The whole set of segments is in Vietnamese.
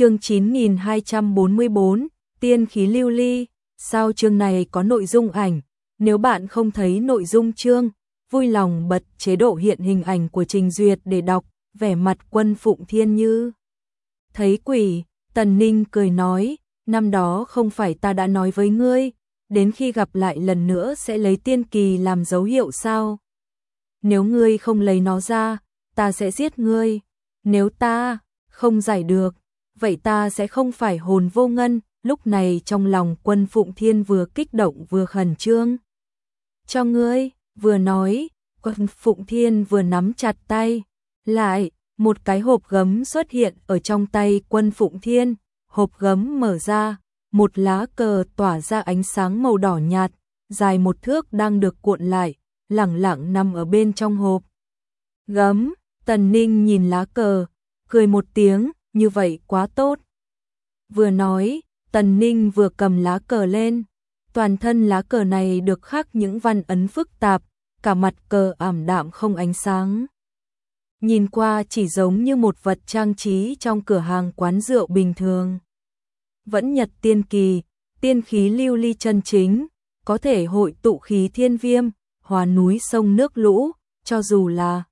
chương 9244, tiên khí lưu ly, sao chương này có nội dung ảnh, nếu bạn không thấy nội dung chương, vui lòng bật chế độ hiện hình ảnh của Trình Duyệt để đọc, vẻ mặt quân phụng thiên như. Thấy quỷ, Tần Ninh cười nói, năm đó không phải ta đã nói với ngươi, đến khi gặp lại lần nữa sẽ lấy tiên kỳ làm dấu hiệu sao? Nếu ngươi không lấy nó ra, ta sẽ giết ngươi. Nếu ta không giải được, vậy ta sẽ không phải hồn vô ngân. Lúc này trong lòng quân Phụng Thiên vừa kích động vừa khẩn trương. Cho ngươi, vừa nói, quân Phụng Thiên vừa nắm chặt tay. Lại, một cái hộp gấm xuất hiện ở trong tay quân Phụng Thiên. Hộp gấm mở ra, một lá cờ tỏa ra ánh sáng màu đỏ nhạt, dài một thước đang được cuộn lại, lẳng lặng nằm ở bên trong hộp. Gấm, Tần Ninh nhìn lá cờ, cười một tiếng, như vậy quá tốt. Vừa nói, Tần Ninh vừa cầm lá cờ lên, toàn thân lá cờ này được khắc những văn ấn phức tạp, cả mặt cờ ảm đạm không ánh sáng. Nhìn qua chỉ giống như một vật trang trí trong cửa hàng quán rượu bình thường. Vẫn nhật tiên kỳ, tiên khí lưu ly chân chính, có thể hội tụ khí thiên viêm, hòa núi sông nước lũ, cho dù là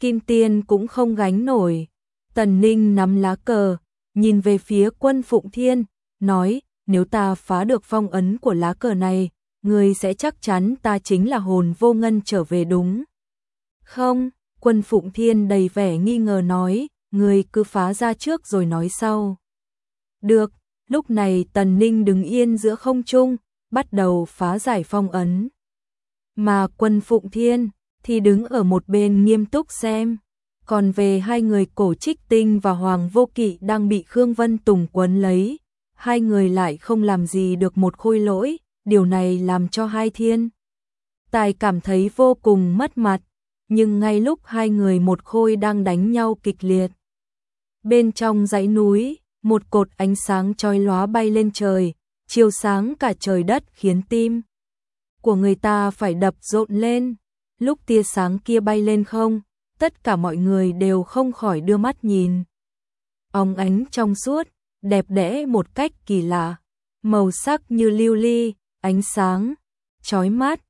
kim tiên cũng không gánh nổi. Tần Ninh nắm lá cờ, nhìn về phía quân Phụng Thiên, nói, nếu ta phá được phong ấn của lá cờ này, người sẽ chắc chắn ta chính là hồn vô ngân trở về đúng. Không, quân Phụng Thiên đầy vẻ nghi ngờ nói, người cứ phá ra trước rồi nói sau. Được, lúc này Tần Ninh đứng yên giữa không trung, bắt đầu phá giải phong ấn. Mà quân Phụng Thiên thì đứng ở một bên nghiêm túc xem. Còn về hai người cổ trích tinh và Hoàng Vô Kỵ đang bị Khương Vân Tùng quấn lấy, hai người lại không làm gì được một khôi lỗi, điều này làm cho hai thiên. Tài cảm thấy vô cùng mất mặt, nhưng ngay lúc hai người một khôi đang đánh nhau kịch liệt. Bên trong dãy núi, một cột ánh sáng chói lóa bay lên trời, chiếu sáng cả trời đất khiến tim của người ta phải đập rộn lên. Lúc tia sáng kia bay lên không, tất cả mọi người đều không khỏi đưa mắt nhìn. Óng ánh trong suốt, đẹp đẽ một cách kỳ lạ, màu sắc như lưu ly, ánh sáng, chói mắt,